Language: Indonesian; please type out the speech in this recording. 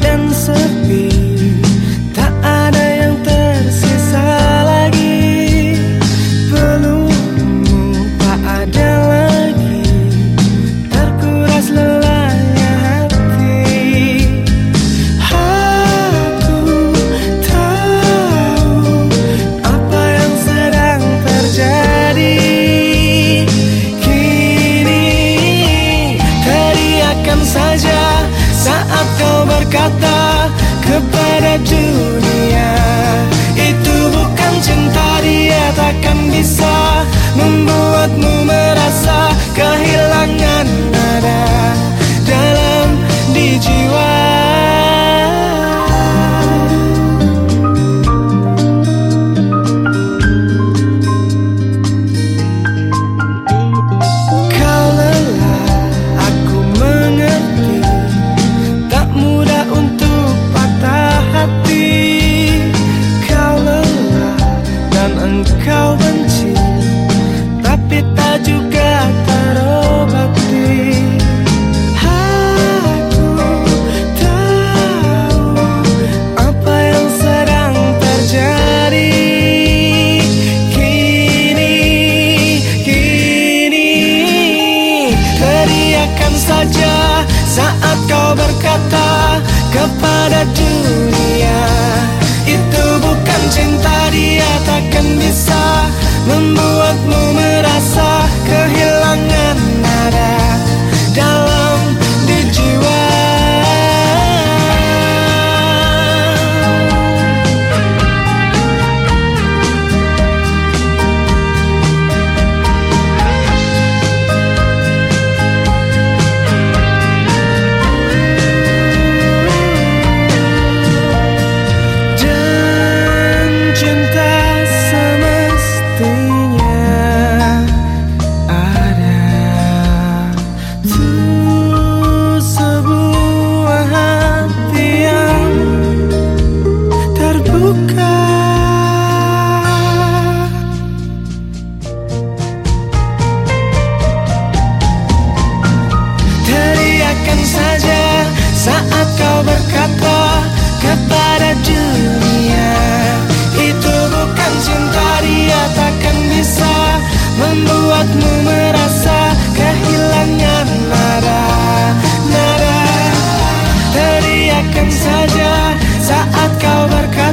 dan sepi Saat kau berkata kepada dunia Saat kau berkata kepada dunia Itu bukan cinta dia takkan bisa dengarkan saja saat kau berkata kepada dunia itu bukan cinta dia takkan bisa membuatmu merasa kehilangan nada. Nada akan saja saat kau berkata